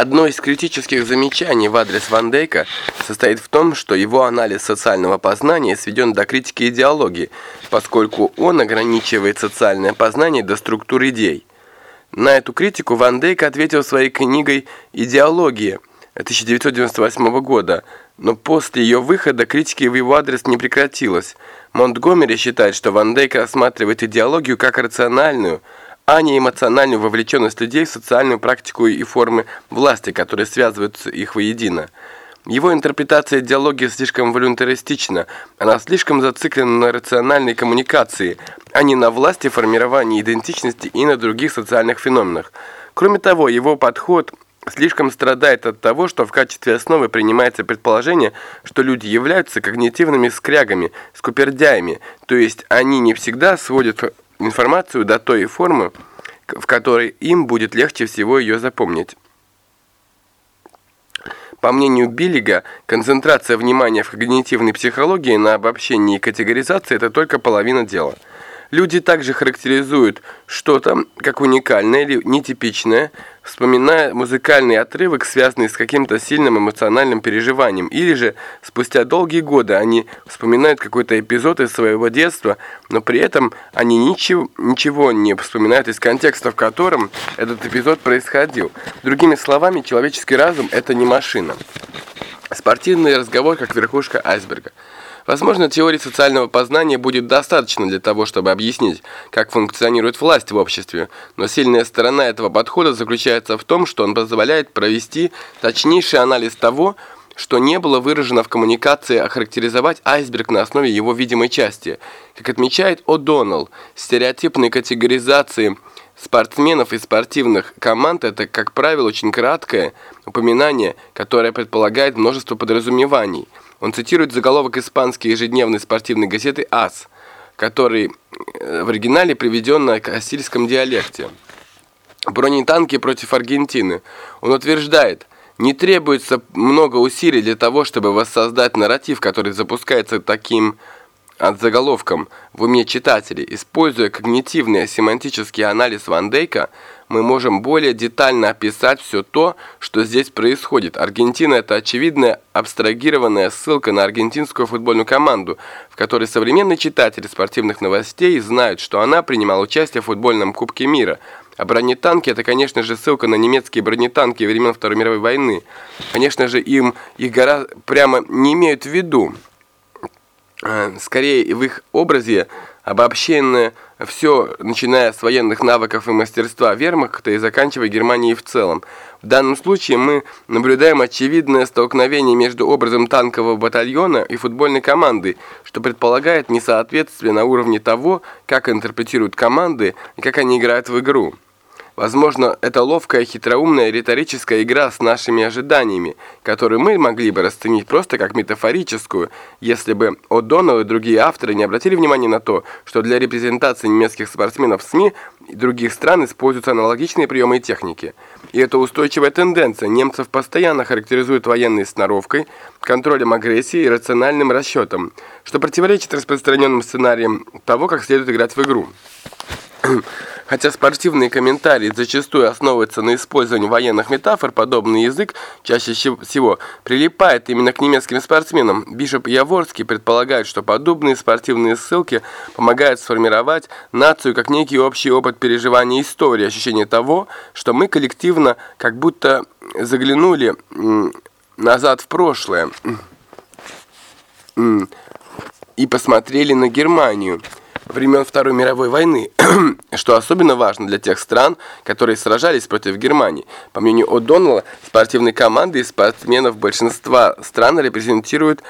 Одно из критических замечаний в адрес Ван Дейка состоит в том, что его анализ социального познания сведен до критики идеологии, поскольку он ограничивает социальное познание до структур идей. На эту критику Ван Дейк ответил своей книгой «Идеология» 1998 года, но после ее выхода критики в его адрес не прекратилась. Монтгомери считает, что Ван Дейк рассматривает идеологию как рациональную, а не эмоциональную вовлеченность людей в социальную практику и формы власти, которые связывают их воедино. Его интерпретация идеологии слишком волюнтаристична, она слишком зациклена на рациональной коммуникации, а не на власти формирования идентичности и на других социальных феноменах. Кроме того, его подход слишком страдает от того, что в качестве основы принимается предположение, что люди являются когнитивными скрягами, скупердяями, то есть они не всегда сводят информацию до той формы, в которой им будет легче всего ее запомнить. По мнению Биллига, концентрация внимания в когнитивной психологии на обобщении и категоризации – это только половина дела – Люди также характеризуют что-то как уникальное или нетипичное, вспоминая музыкальный отрывок, связанный с каким-то сильным эмоциональным переживанием, или же спустя долгие годы они вспоминают какой-то эпизод из своего детства, но при этом они ничего, ничего не вспоминают из контекста, в котором этот эпизод происходил. Другими словами, человеческий разум – это не машина. Спортивный разговор как верхушка айсберга – Возможно, теории социального познания будет достаточно для того, чтобы объяснить, как функционирует власть в обществе, но сильная сторона этого подхода заключается в том, что он позволяет провести точнейший анализ того, что не было выражено в коммуникации, охарактеризовать айсберг на основе его видимой части. Как отмечает О'Доннелл, стереотипные категоризации спортсменов и спортивных команд – это, как правило, очень краткое упоминание, которое предполагает множество подразумеваний – он цитирует заголовок испанской ежедневной спортивной газеты «АС», который э, в оригинале приведен на кастильском диалекте. Бронетанки против Аргентины. Он утверждает, не требуется много усилий для того, чтобы воссоздать нарратив, который запускается таким от заголовком в уме читателей. Используя когнитивный семантический анализ Ван Дейка, мы можем более детально описать все то, что здесь происходит. Аргентина – это очевидная абстрагированная ссылка на аргентинскую футбольную команду, в которой современные читатели спортивных новостей знают, что она принимала участие в футбольном Кубке мира. А бронетанки – это, конечно же, ссылка на немецкие бронетанки времен Второй мировой войны. Конечно же, им их гора прямо не имеют в виду. Э, скорее, в их образе обобщенное все, начиная с военных навыков и мастерства вермахта и заканчивая Германией в целом. В данном случае мы наблюдаем очевидное столкновение между образом танкового батальона и футбольной команды, что предполагает несоответствие на уровне того, как интерпретируют команды и как они играют в игру. Возможно, это ловкая, хитроумная риторическая игра с нашими ожиданиями, которую мы могли бы расценить просто как метафорическую, если бы О'Доннелл и другие авторы не обратили внимания на то, что для репрезентации немецких спортсменов в СМИ и других стран используются аналогичные приемы и техники. И это устойчивая тенденция. Немцев постоянно характеризуют военной сноровкой, контролем агрессии и рациональным расчетом, что противоречит распространенным сценариям того, как следует играть в игру. Хотя спортивные комментарии зачастую основываются на использовании военных метафор, подобный язык чаще всего прилипает именно к немецким спортсменам. Бишоп Яворский предполагает, что подобные спортивные ссылки помогают сформировать нацию как некий общий опыт переживания истории, ощущение того, что мы коллективно как будто заглянули назад в прошлое и посмотрели на Германию времен Второй мировой войны, что особенно важно для тех стран, которые сражались против Германии. По мнению О'Доннелла, спортивные команды и спортсменов большинства стран репрезентируют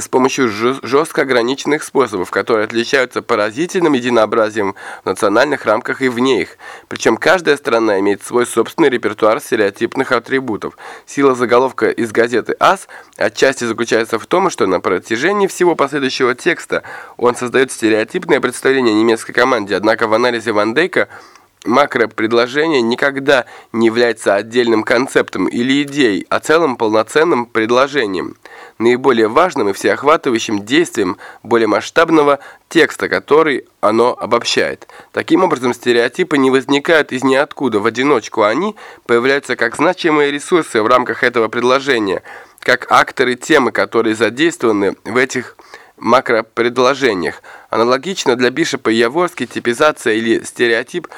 с помощью жестко ограниченных способов, которые отличаются поразительным единообразием в национальных рамках и вне их. Причем каждая страна имеет свой собственный репертуар стереотипных атрибутов. Сила заголовка из газеты «АС» отчасти заключается в том, что на протяжении всего последующего текста он создает стереотипное представление немецкой команде, однако в анализе Ван Дейка макропредложение никогда не является отдельным концептом или идеей, а целым полноценным предложением, наиболее важным и всеохватывающим действием более масштабного текста, который оно обобщает. Таким образом, стереотипы не возникают из ниоткуда в одиночку, они появляются как значимые ресурсы в рамках этого предложения, как акторы темы, которые задействованы в этих макропредложениях. Аналогично для Бишопа и Яворски типизация или стереотип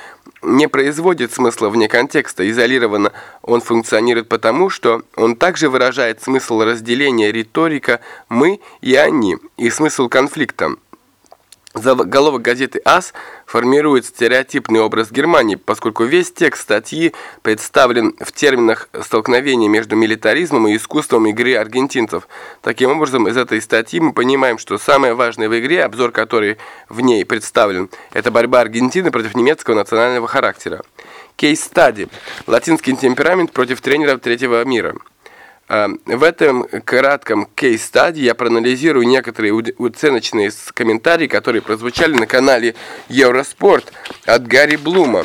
не производит смысла вне контекста. Изолированно он функционирует потому, что он также выражает смысл разделения риторика «мы» и «они» и смысл конфликта. Заголовок газеты «АС» формирует стереотипный образ Германии, поскольку весь текст статьи представлен в терминах столкновения между милитаризмом и искусством игры аргентинцев. Таким образом, из этой статьи мы понимаем, что самое важное в игре, обзор которой в ней представлен, это борьба Аргентины против немецкого национального характера. Кейс-стади. Латинский темперамент против тренеров третьего мира. А, в этом кратком кейс-стади я проанализирую некоторые оценочные комментарии, которые прозвучали на канале Евроспорт от Гарри Блума,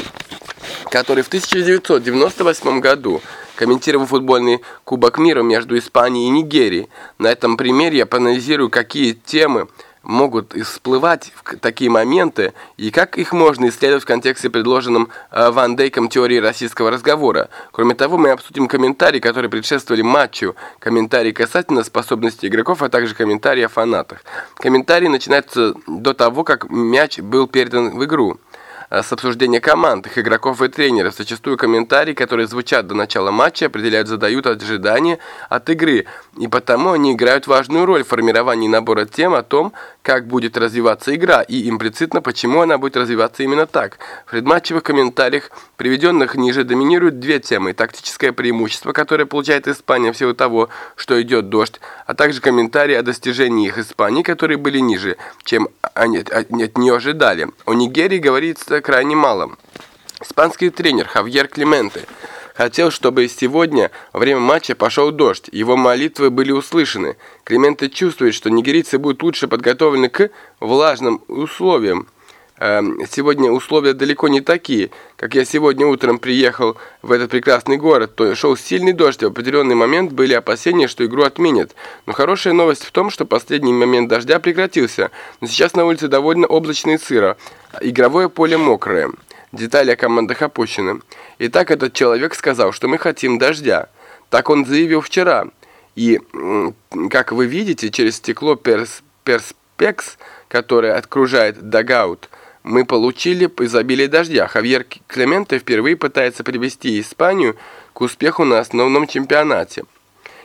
который в 1998 году комментировал футбольный Кубок мира между Испанией и Нигерией. На этом примере я проанализирую, какие темы могут всплывать в такие моменты и как их можно исследовать в контексте предложенном э, Ван Дейком теории российского разговора. Кроме того, мы обсудим комментарии, которые предшествовали матчу, комментарии касательно способностей игроков, а также комментарии о фанатах. Комментарии начинаются до того, как мяч был передан в игру. Э, с обсуждения команд, их игроков и тренеров. Зачастую комментарии, которые звучат до начала матча, определяют, задают ожидания от игры, и потому они играют важную роль в формировании набора тем о том, как будет развиваться игра, и имплицитно, почему она будет развиваться именно так. В предматчевых комментариях, приведенных ниже, доминируют две темы. Тактическое преимущество, которое получает Испания в силу того, что идет дождь, а также комментарии о достижениях Испании, которые были ниже, чем они от нее ожидали. О Нигерии говорится крайне мало. Испанский тренер Хавьер Клименте хотел, чтобы сегодня во время матча пошел дождь. Его молитвы были услышаны. Клименте чувствует, что нигерийцы будут лучше подготовлены к влажным условиям. Эм, сегодня условия далеко не такие. Как я сегодня утром приехал в этот прекрасный город, то шел сильный дождь, и в определенный момент были опасения, что игру отменят. Но хорошая новость в том, что последний момент дождя прекратился. Но сейчас на улице довольно облачно и сыро. Игровое поле мокрое. Детали о командах опущены. Итак, этот человек сказал, что мы хотим дождя. Так он заявил вчера. И, как вы видите, через стекло перс перспекс, которое окружает дагаут, мы получили изобилие дождя. Хавьер Клементе впервые пытается привести Испанию к успеху на основном чемпионате.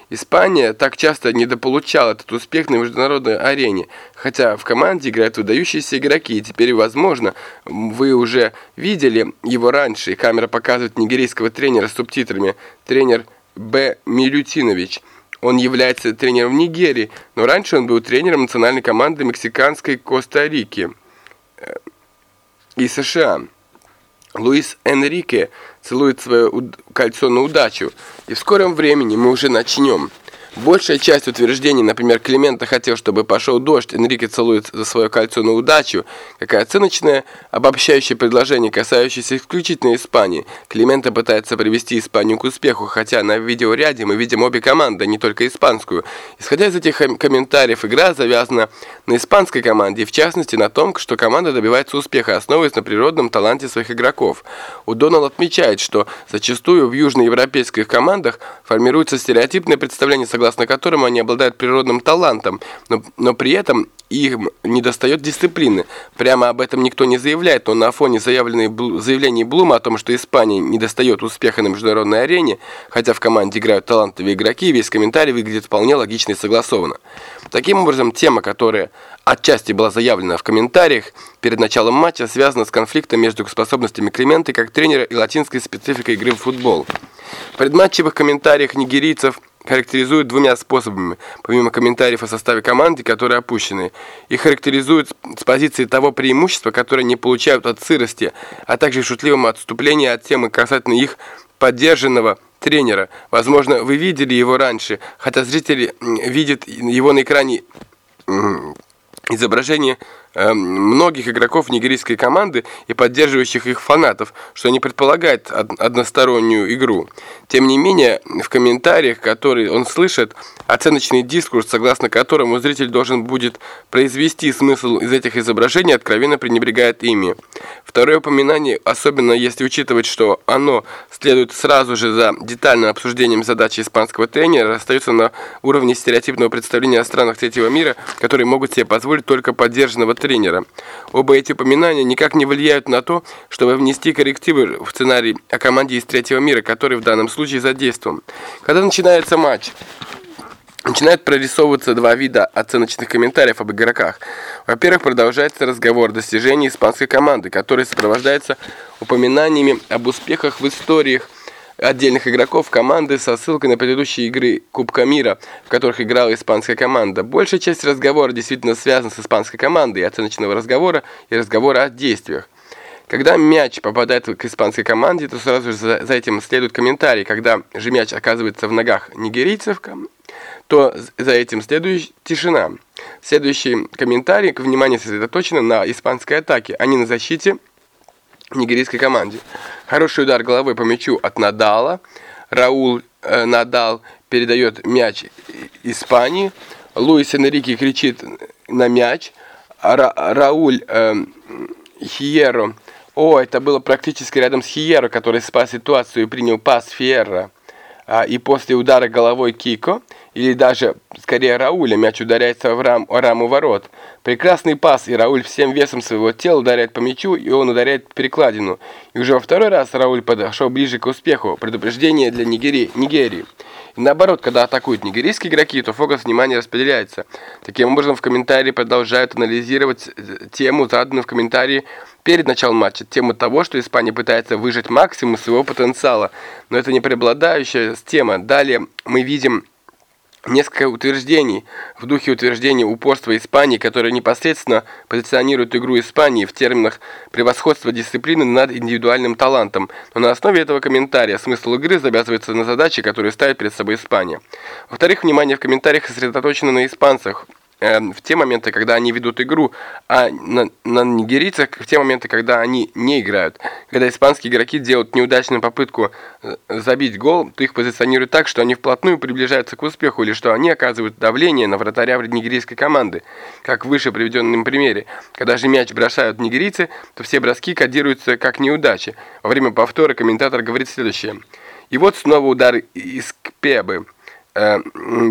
Испания так часто недополучала этот успех на международной арене, хотя в команде играют выдающиеся игроки, и теперь, возможно, вы уже видели его раньше, и камера показывает нигерийского тренера с субтитрами, тренер Б. Милютинович. Он является тренером Нигерии, но раньше он был тренером национальной команды мексиканской Коста-Рики и США. Луис Энрике целует свое кольцо на удачу, и в скором времени мы уже начнем. Большая часть утверждений, например, Климента хотел, чтобы пошел дождь, Энрике целует за свое кольцо на удачу, какая оценочное обобщающее предложение, касающееся исключительно Испании. Климента пытается привести Испанию к успеху, хотя на видеоряде мы видим обе команды, не только испанскую. Исходя из этих комментариев, игра завязана на испанской команде, в частности на том, что команда добивается успеха, основываясь на природном таланте своих игроков. Удонал отмечает, что зачастую в южноевропейских командах формируется стереотипное представление согласно согласно которым они обладают природным талантом, но, но при этом им недостает дисциплины. Прямо об этом никто не заявляет, но на фоне заявленной, заявлений Блума о том, что Испании недостает успеха на международной арене, хотя в команде играют талантливые игроки, весь комментарий выглядит вполне логично и согласованно. Таким образом, тема, которая отчасти была заявлена в комментариях перед началом матча, связана с конфликтом между способностями Клименты как тренера и латинской спецификой игры в футбол. В предматчевых комментариях нигерийцев – характеризуют двумя способами, помимо комментариев о составе команды, которые опущены. Их характеризуют с позиции того преимущества, которое не получают от сырости, а также шутливым отступлением от темы касательно их поддержанного тренера. Возможно, вы видели его раньше, хотя зрители видят его на экране изображение многих игроков нигерийской команды и поддерживающих их фанатов, что не предполагает одностороннюю игру. Тем не менее, в комментариях, которые он слышит, оценочный дискурс, согласно которому зритель должен будет произвести смысл из этих изображений, откровенно пренебрегает ими. Второе упоминание, особенно если учитывать, что оно следует сразу же за детальным обсуждением задачи испанского тренера, остается на уровне стереотипного представления о странах третьего мира, которые могут себе позволить только поддержанного тренера. Оба эти упоминания никак не влияют на то, чтобы внести коррективы в сценарий о команде из третьего мира, который в данном случае задействован. Когда начинается матч, Начинают прорисовываться два вида оценочных комментариев об игроках. Во-первых, продолжается разговор о достижении испанской команды, который сопровождается упоминаниями об успехах в историях отдельных игроков команды со ссылкой на предыдущие игры Кубка мира, в которых играла испанская команда. Большая часть разговора действительно связана с испанской командой, и оценочного разговора и разговора о действиях. Когда мяч попадает к испанской команде, то сразу же за, этим следует комментарий. Когда же мяч оказывается в ногах нигерийцев, то за этим следует тишина. Следующий комментарий, внимание сосредоточено на испанской атаке, а не на защите нигерийской команде. Хороший удар головой по мячу от Надала. Раул э, Надал передает мяч Испании. Луис Энрике кричит на мяч. Ра Рауль э, Хиеро. О, это было практически рядом с Хиеро, который спас ситуацию и принял пас Фьерра. А, и после удара головой Кико или даже, скорее, Рауля, мяч ударяется в рам, раму ворот. Прекрасный пас, и Рауль всем весом своего тела ударяет по мячу, и он ударяет перекладину. И уже во второй раз Рауль подошел ближе к успеху. Предупреждение для Нигерии. Нигерии. И наоборот, когда атакуют нигерийские игроки, то фокус внимания распределяется. Таким образом, в комментарии продолжают анализировать э, тему, заданную в комментарии перед началом матча, тему того, что Испания пытается выжать максимум своего потенциала. Но это не преобладающая тема. Далее мы видим Несколько утверждений в духе утверждения упорства Испании, которые непосредственно позиционируют игру Испании в терминах превосходства дисциплины над индивидуальным талантом, но на основе этого комментария смысл игры завязывается на задачи, которые ставит перед собой Испания. Во-вторых, внимание в комментариях сосредоточено на испанцах, Эм, в те моменты, когда они ведут игру, а на, на нигерийцах в те моменты, когда они не играют. Когда испанские игроки делают неудачную попытку э, забить гол, то их позиционируют так, что они вплотную приближаются к успеху, или что они оказывают давление на вратаря нигерийской команды, как в выше приведенном примере. Когда же мяч бросают нигерийцы, то все броски кодируются как неудачи. Во время повтора комментатор говорит следующее. И вот снова удар из Кпебы. Э,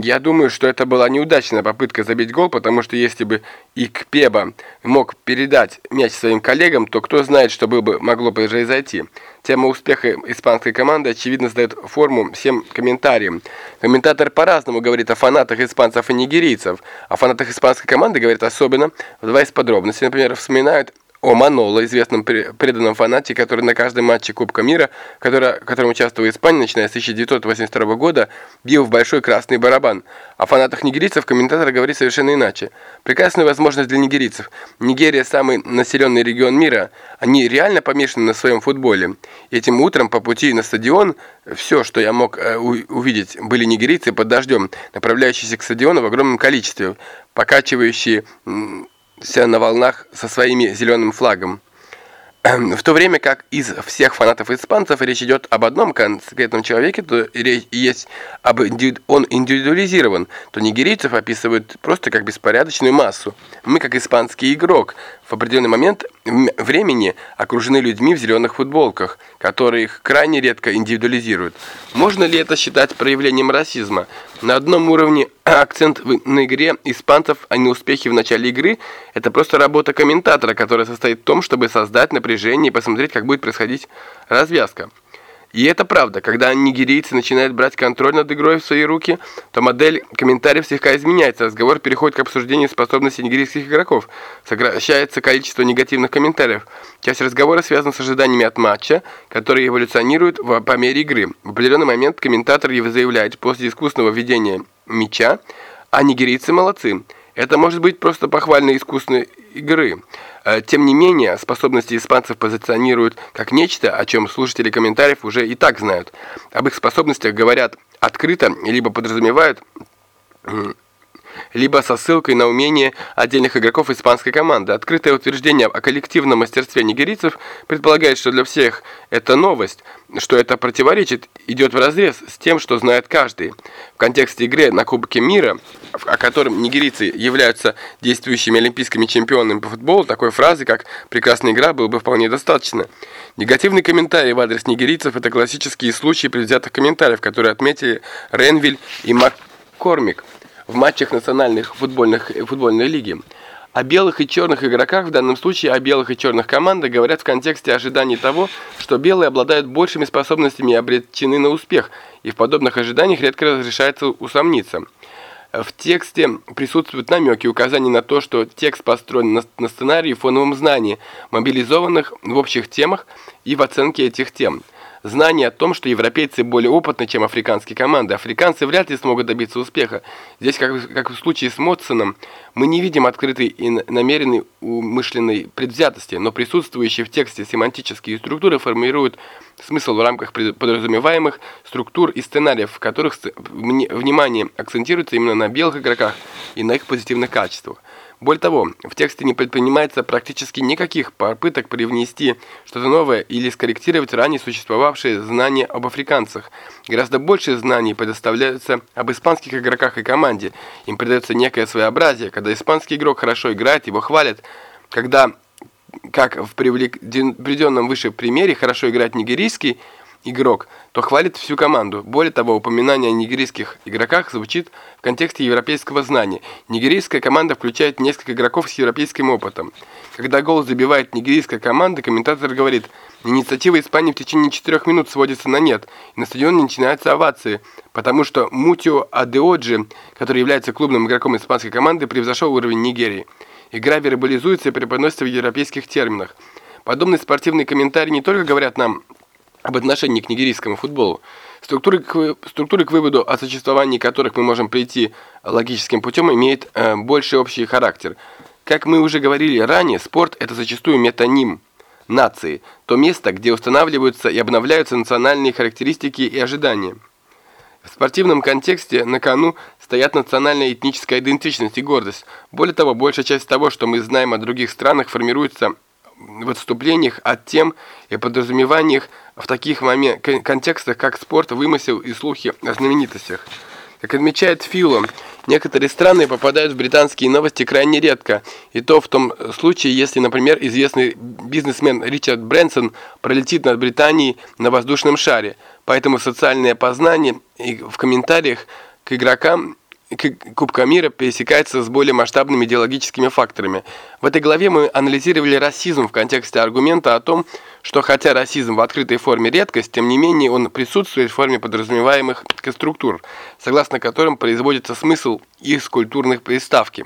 я думаю, что это была неудачная попытка забить гол, потому что если бы Икпеба мог передать мяч своим коллегам, то кто знает, что бы могло произойти. Тема успеха испанской команды очевидно сдает форму всем комментариям. Комментатор по-разному говорит о фанатах испанцев и нигерийцев. О фанатах испанской команды говорит особенно, вдаваясь в подробности. Например, вспоминают о Маноло, известном преданном фанате, который на каждом матче Кубка мира, в котором участвовал Испания, начиная с 1982 года, бил в большой красный барабан. О фанатах нигерийцев комментатор говорит совершенно иначе. Прекрасная возможность для нигерийцев. Нигерия – самый населенный регион мира. Они реально помешаны на своем футболе. Этим утром по пути на стадион все, что я мог э, увидеть, были нигерийцы под дождем, направляющиеся к стадиону в огромном количестве, покачивающие на волнах со своими зеленым флагом. В то время как из всех фанатов испанцев речь идет об одном конкретном человеке, то речь есть об он индивидуализирован, то нигерийцев описывают просто как беспорядочную массу. Мы, как испанский игрок, в определенный момент времени окружены людьми в зеленых футболках, которые их крайне редко индивидуализируют. Можно ли это считать проявлением расизма? На одном уровне акцент на игре испанцев, а не успехи в начале игры – это просто работа комментатора, которая состоит в том, чтобы создать напряжение и посмотреть, как будет происходить развязка. И это правда, когда нигерийцы начинают брать контроль над игрой в свои руки, то модель комментариев слегка изменяется, разговор переходит к обсуждению способностей нигерийских игроков, сокращается количество негативных комментариев. Часть разговора связана с ожиданиями от матча, которые эволюционируют в, по мере игры. В определенный момент комментатор заявляет после искусственного ведения мяча, а нигерийцы молодцы. Это может быть просто похвальной искусственной игры. Э, тем не менее, способности испанцев позиционируют как нечто, о чем слушатели комментариев уже и так знают. Об их способностях говорят открыто, либо подразумевают либо со ссылкой на умение отдельных игроков испанской команды. Открытое утверждение о коллективном мастерстве нигерийцев предполагает, что для всех это новость, что это противоречит, идет вразрез с тем, что знает каждый. В контексте игры на Кубке мира, о котором нигерийцы являются действующими олимпийскими чемпионами по футболу, такой фразы, как «прекрасная игра» было бы вполне достаточно. Негативный комментарий в адрес нигерийцев – это классические случаи предвзятых комментариев, которые отметили Ренвиль и Маккормик в матчах национальных футбольных, футбольной лиги. О белых и черных игроках, в данном случае о белых и черных командах, говорят в контексте ожиданий того, что белые обладают большими способностями и обречены на успех, и в подобных ожиданиях редко разрешается усомниться. В тексте присутствуют намеки, указания на то, что текст построен на, на сценарии фоновом знании, мобилизованных в общих темах и в оценке этих тем знание о том, что европейцы более опытны, чем африканские команды. Африканцы вряд ли смогут добиться успеха. Здесь, как, как в случае с Мотсоном, мы не видим открытой и намеренной умышленной предвзятости, но присутствующие в тексте семантические структуры формируют смысл в рамках подразумеваемых структур и сценариев, в которых внимание акцентируется именно на белых игроках и на их позитивных качествах. Более того, в тексте не предпринимается практически никаких попыток привнести что-то новое или скорректировать ранее существовавшие знания об африканцах. Гораздо больше знаний предоставляются об испанских игроках и команде. Им придается некое своеобразие. Когда испанский игрок хорошо играет, его хвалят. Когда, как в приведенном выше примере, хорошо играет нигерийский игрок, то хвалит всю команду. Более того, упоминание о нигерийских игроках звучит в контексте европейского знания. Нигерийская команда включает несколько игроков с европейским опытом. Когда гол забивает нигерийская команда, комментатор говорит, инициатива Испании в течение 4 минут сводится на нет, и на стадионе начинаются овации, потому что Мутио Адеоджи, который является клубным игроком испанской команды, превзошел уровень Нигерии. Игра вербализуется и преподносится в европейских терминах. Подобные спортивные комментарии не только говорят нам об отношении к нигерийскому футболу, структуры к, структуры к выводу, о существовании которых мы можем прийти логическим путем, имеет э, больше общий характер. Как мы уже говорили ранее, спорт – это зачастую метоним нации, то место, где устанавливаются и обновляются национальные характеристики и ожидания. В спортивном контексте на кону стоят национальная этническая идентичность и гордость. Более того, большая часть того, что мы знаем о других странах, формируется в отступлениях от тем и подразумеваниях в таких момент, контекстах, как спорт, вымысел и слухи о знаменитостях. Как отмечает Фило, некоторые страны попадают в британские новости крайне редко, и то в том случае, если, например, известный бизнесмен Ричард Брэнсон пролетит над Британией на воздушном шаре. Поэтому социальное познание в комментариях к игрокам Кубка мира пересекается с более масштабными идеологическими факторами. В этой главе мы анализировали расизм в контексте аргумента о том, что хотя расизм в открытой форме редкость, тем не менее он присутствует в форме подразумеваемых структур, согласно которым производится смысл из культурных приставки.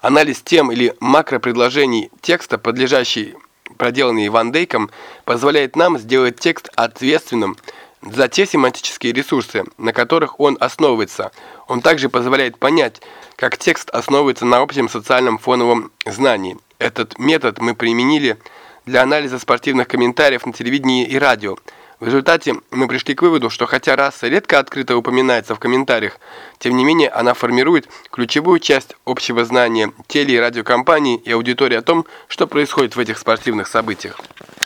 Анализ тем или макропредложений текста, подлежащий проделанный Ван Дейком, позволяет нам сделать текст ответственным за те семантические ресурсы, на которых он основывается. Он также позволяет понять, как текст основывается на общем социальном фоновом знании. Этот метод мы применили для анализа спортивных комментариев на телевидении и радио. В результате мы пришли к выводу, что хотя раса редко открыто упоминается в комментариях, тем не менее она формирует ключевую часть общего знания теле- и радиокомпании и аудитории о том, что происходит в этих спортивных событиях.